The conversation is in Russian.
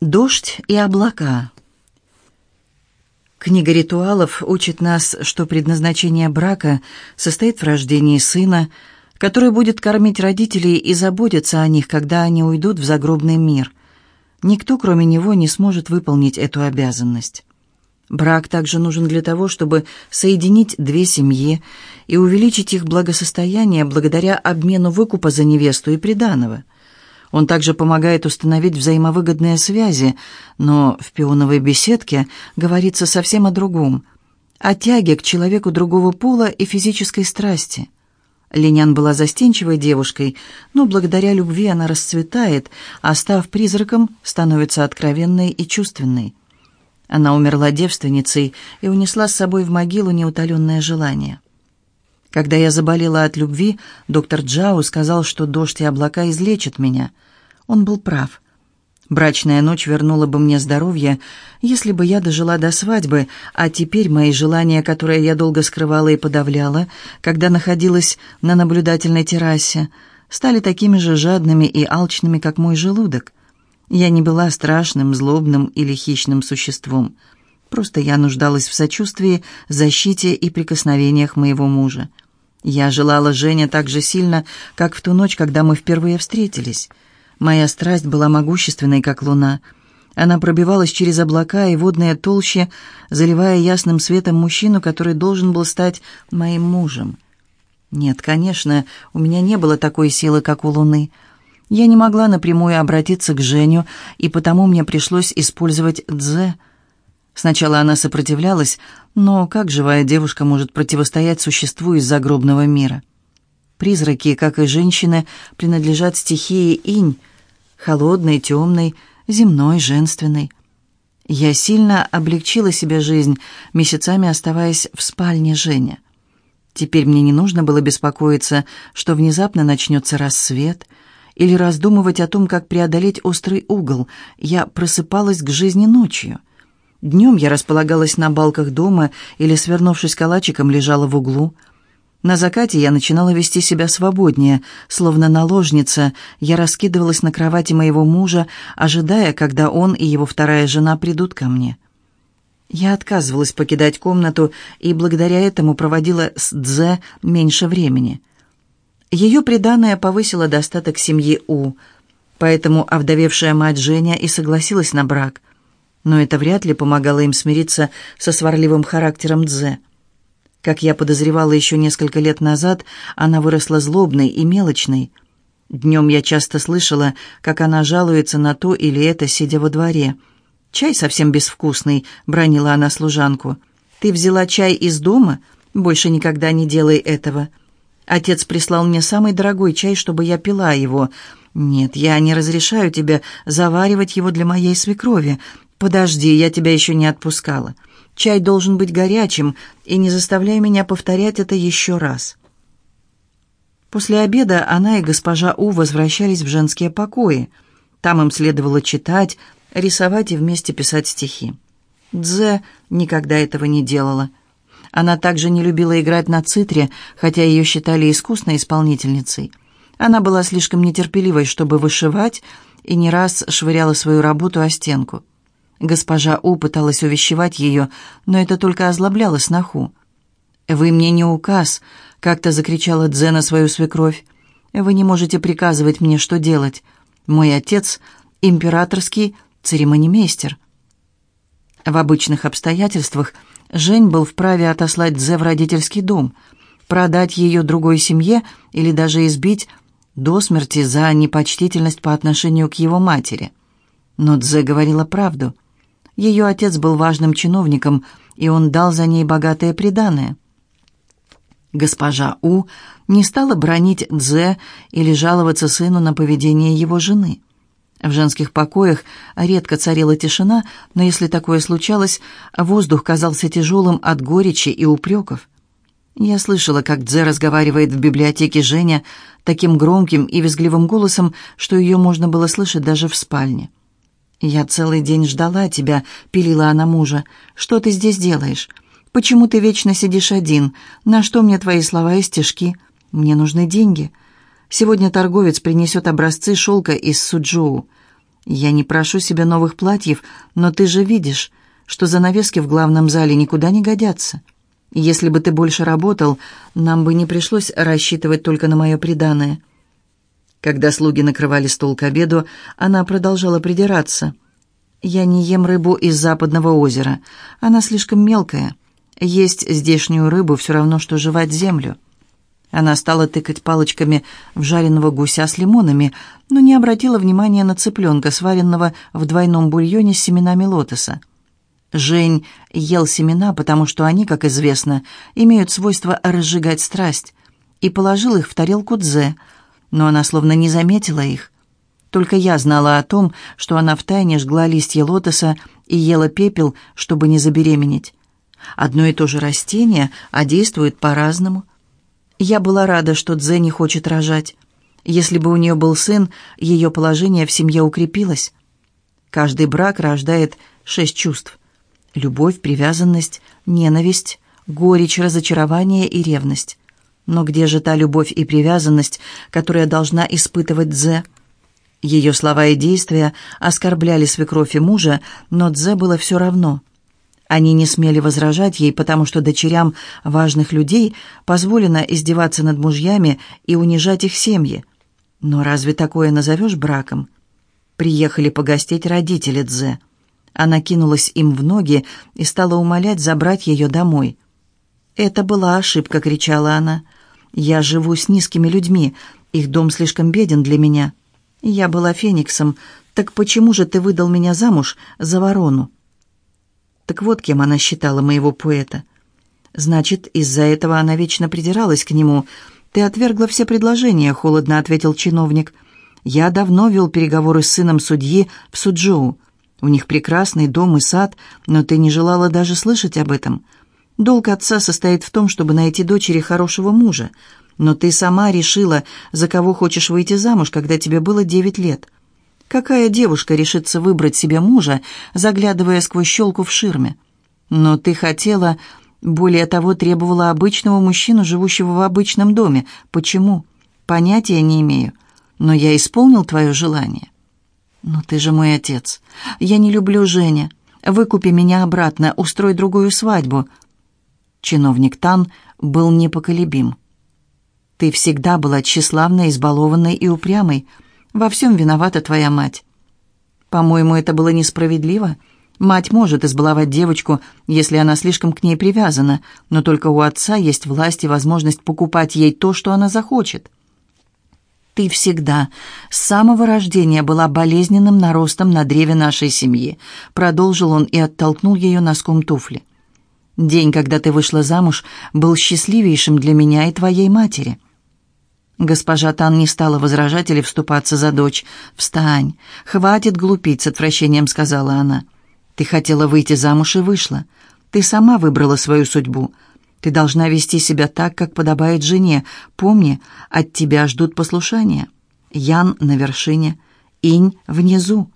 Дождь и облака. Книга ритуалов учит нас, что предназначение брака состоит в рождении сына, который будет кормить родителей и заботиться о них, когда они уйдут в загробный мир. Никто, кроме него, не сможет выполнить эту обязанность. Брак также нужен для того, чтобы соединить две семьи и увеличить их благосостояние благодаря обмену выкупа за невесту и приданого – он также помогает установить взаимовыгодные связи, но в пионовой беседке говорится совсем о другом, о тяге к человеку другого пола и физической страсти. Линян была застенчивой девушкой, но благодаря любви она расцветает, а став призраком, становится откровенной и чувственной. Она умерла девственницей и унесла с собой в могилу неутоленное желание. Когда я заболела от любви, доктор Джау сказал, что дождь и облака излечат меня. Он был прав. Брачная ночь вернула бы мне здоровье, если бы я дожила до свадьбы, а теперь мои желания, которые я долго скрывала и подавляла, когда находилась на наблюдательной террасе, стали такими же жадными и алчными, как мой желудок. Я не была страшным, злобным или хищным существом. Просто я нуждалась в сочувствии, защите и прикосновениях моего мужа. Я желала Жене так же сильно, как в ту ночь, когда мы впервые встретились. Моя страсть была могущественной, как луна. Она пробивалась через облака и водные толщи, заливая ясным светом мужчину, который должен был стать моим мужем. Нет, конечно, у меня не было такой силы, как у луны. Я не могла напрямую обратиться к Женю, и потому мне пришлось использовать «дзе», Сначала она сопротивлялась, но как живая девушка может противостоять существу из загробного мира? Призраки, как и женщины, принадлежат стихии инь, холодной, темной, земной, женственной. Я сильно облегчила себе жизнь, месяцами оставаясь в спальне Женя. Теперь мне не нужно было беспокоиться, что внезапно начнется рассвет, или раздумывать о том, как преодолеть острый угол. Я просыпалась к жизни ночью — Днем я располагалась на балках дома или, свернувшись калачиком, лежала в углу. На закате я начинала вести себя свободнее, словно наложница. Я раскидывалась на кровати моего мужа, ожидая, когда он и его вторая жена придут ко мне. Я отказывалась покидать комнату и благодаря этому проводила с Дзе меньше времени. Ее приданное повысило достаток семьи У, поэтому овдовевшая мать Женя и согласилась на брак – но это вряд ли помогало им смириться со сварливым характером Дзе. Как я подозревала еще несколько лет назад, она выросла злобной и мелочной. Днем я часто слышала, как она жалуется на то или это, сидя во дворе. «Чай совсем безвкусный», — бронила она служанку. «Ты взяла чай из дома? Больше никогда не делай этого». Отец прислал мне самый дорогой чай, чтобы я пила его. Нет, я не разрешаю тебе заваривать его для моей свекрови. «Подожди, я тебя еще не отпускала. Чай должен быть горячим, и не заставляй меня повторять это еще раз». После обеда она и госпожа У возвращались в женские покои. Там им следовало читать, рисовать и вместе писать стихи. Дзе никогда этого не делала. Она также не любила играть на цитре, хотя ее считали искусной исполнительницей. Она была слишком нетерпеливой, чтобы вышивать, и не раз швыряла свою работу о стенку. Госпожа У пыталась увещевать ее, но это только озлобляло сноху. «Вы мне не указ», — как-то закричала Дзена свою свекровь. «Вы не можете приказывать мне, что делать. Мой отец — императорский церемонимейстер». В обычных обстоятельствах Жень был вправе отослать Дзе в родительский дом, продать ее другой семье или даже избить до смерти за непочтительность по отношению к его матери. Но Дзе говорила правду — ее отец был важным чиновником, и он дал за ней богатое приданое. Госпожа У не стала бронить Дзе или жаловаться сыну на поведение его жены. В женских покоях редко царила тишина, но если такое случалось, воздух казался тяжелым от горечи и упреков. Я слышала, как Дзе разговаривает в библиотеке Женя таким громким и визгливым голосом, что ее можно было слышать даже в спальне. «Я целый день ждала тебя», — пилила она мужа. «Что ты здесь делаешь? Почему ты вечно сидишь один? На что мне твои слова и стишки? Мне нужны деньги. Сегодня торговец принесет образцы шелка из Суджоу. Я не прошу себе новых платьев, но ты же видишь, что занавески в главном зале никуда не годятся. Если бы ты больше работал, нам бы не пришлось рассчитывать только на мое преданное». Когда слуги накрывали стол к обеду, она продолжала придираться. «Я не ем рыбу из западного озера. Она слишком мелкая. Есть здешнюю рыбу все равно, что жевать землю». Она стала тыкать палочками в жареного гуся с лимонами, но не обратила внимания на цыпленка, сваренного в двойном бульоне с семенами лотоса. Жень ел семена, потому что они, как известно, имеют свойство разжигать страсть, и положил их в тарелку Дзе, но она словно не заметила их. Только я знала о том, что она втайне жгла листья лотоса и ела пепел, чтобы не забеременеть. Одно и то же растение, а действует по-разному. Я была рада, что Дзе не хочет рожать. Если бы у нее был сын, ее положение в семье укрепилось. Каждый брак рождает шесть чувств. Любовь, привязанность, ненависть, горечь, разочарование и ревность. Но где же та любовь и привязанность, которая должна испытывать Дзе? Ее слова и действия оскорбляли свекровь и мужа, но Дзе было все равно. Они не смели возражать ей, потому что дочерям важных людей позволено издеваться над мужьями и унижать их семьи. Но разве такое назовешь браком? Приехали погостить родители Дзе. Она кинулась им в ноги и стала умолять забрать ее домой. «Это была ошибка», — кричала она. «Я живу с низкими людьми, их дом слишком беден для меня. Я была фениксом, так почему же ты выдал меня замуж за ворону?» Так вот, кем она считала моего поэта. Значит, из-за этого она вечно придиралась к нему. «Ты отвергла все предложения», — холодно ответил чиновник. «Я давно вел переговоры с сыном судьи в Суджоу. У них прекрасный дом и сад, но ты не желала даже слышать об этом. Долг отца состоит в том, чтобы найти дочери хорошего мужа. Но ты сама решила, за кого хочешь выйти замуж, когда тебе было девять лет. Какая девушка решится выбрать себе мужа, заглядывая сквозь щелку в ширме? Но ты хотела, более того, требовала обычного мужчину, живущего в обычном доме. Почему? Понятия не имею. Но я исполнил твое желание. Но ты же мой отец. Я не люблю Женя. Выкупи меня обратно, устрой другую свадьбу. Чиновник Тан был непоколебим. Ты всегда была тщеславной, избалованной и упрямой. Во всем виновата твоя мать. По-моему, это было несправедливо. Мать может избаловать девочку, если она слишком к ней привязана, но только у отца есть власть и возможность покупать ей то, что она захочет. Ты всегда, с самого рождения, была болезненным наростом на древе нашей семьи, продолжил он и оттолкнул ее носком туфли. День, когда ты вышла замуж, был счастливейшим для меня и твоей матери. Госпожа Тан не стала возражать или вступаться за дочь. «Встань! Хватит глупить!» — с отвращением сказала она. «Ты хотела выйти замуж и вышла. Ты сама выбрала свою судьбу. Ты должна вести себя так, как подобает жене. Помни, от тебя ждут послушания. Ян на вершине, инь внизу».